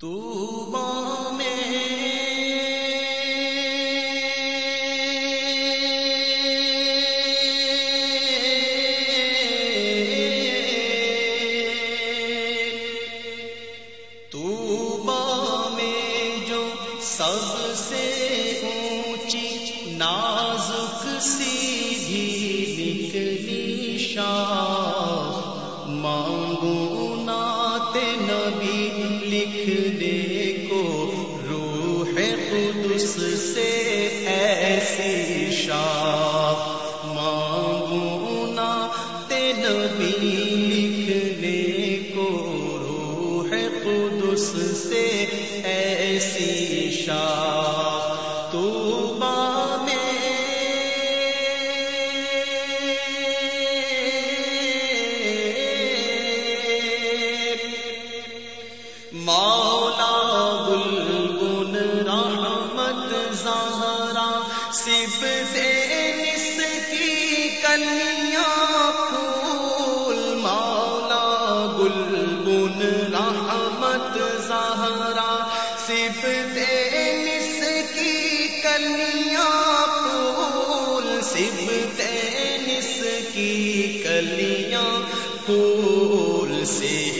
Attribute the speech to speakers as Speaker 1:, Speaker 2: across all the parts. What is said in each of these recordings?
Speaker 1: تو میں سب سے اونچی نازک سی بھی نکلی لکھنے کو روح قدس سے ایسی شاپ مانگونا تین بھی لکھنے کو روح قدس سے ایسی شاپ مولا گلگن رحمت زہرا صفت انس کی کلی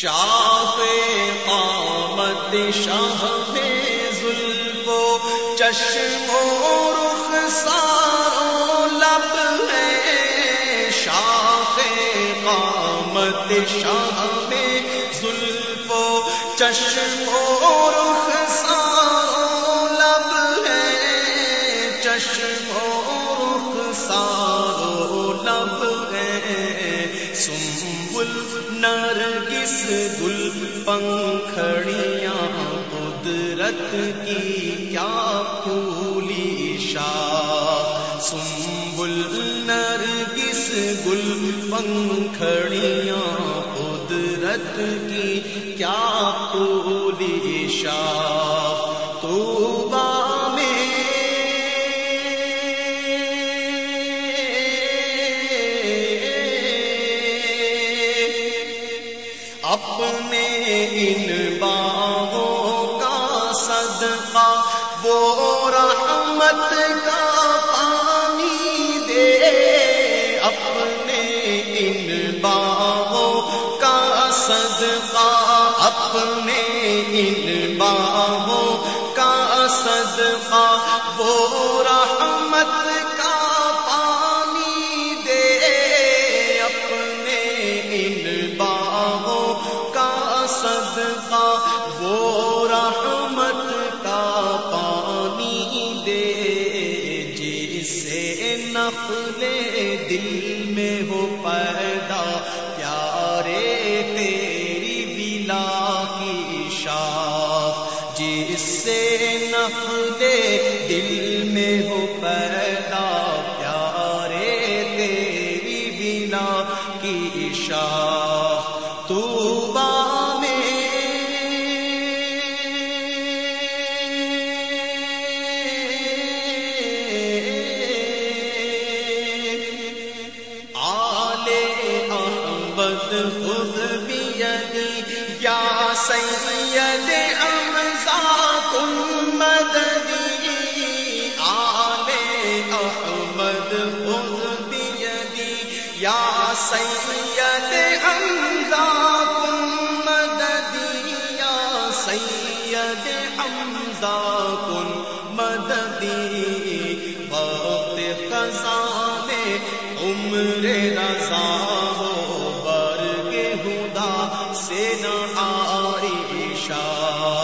Speaker 1: شاہ قامت شاہ ظلم و چشم و رخ سارو لب ہے۔ شاخ قامت شاہ میں زلف و چشم و رخ سارو لب ہے۔ چشم و رخ سارو لب ہے۔ سنبل نرگس گل پنکھڑیاں، قدرت کی کیا پھولی شاہ۔ سنبل، نرگس گل پنکھڑیاں، قدرت کی کیا پھولی شاہ۔ رحمت کا پانی دے اپنے ان باغوں کا صدقہ، اپنے ان باغوں کا صدقہ۔ وہ رحمت دل میں ہو پیدا پیارے، تیری بلا کی شاہ جس سے نفلے دل میں ہو پیدا پیارے، تیری بلا کی شاہ تو سید امزا کن مددی آلے احمد خود بیدی یا سید امزا کن مددی یا سید امزا کن مددی وقت خزان عمر رضا ہو برگ سے نہ شاہ۔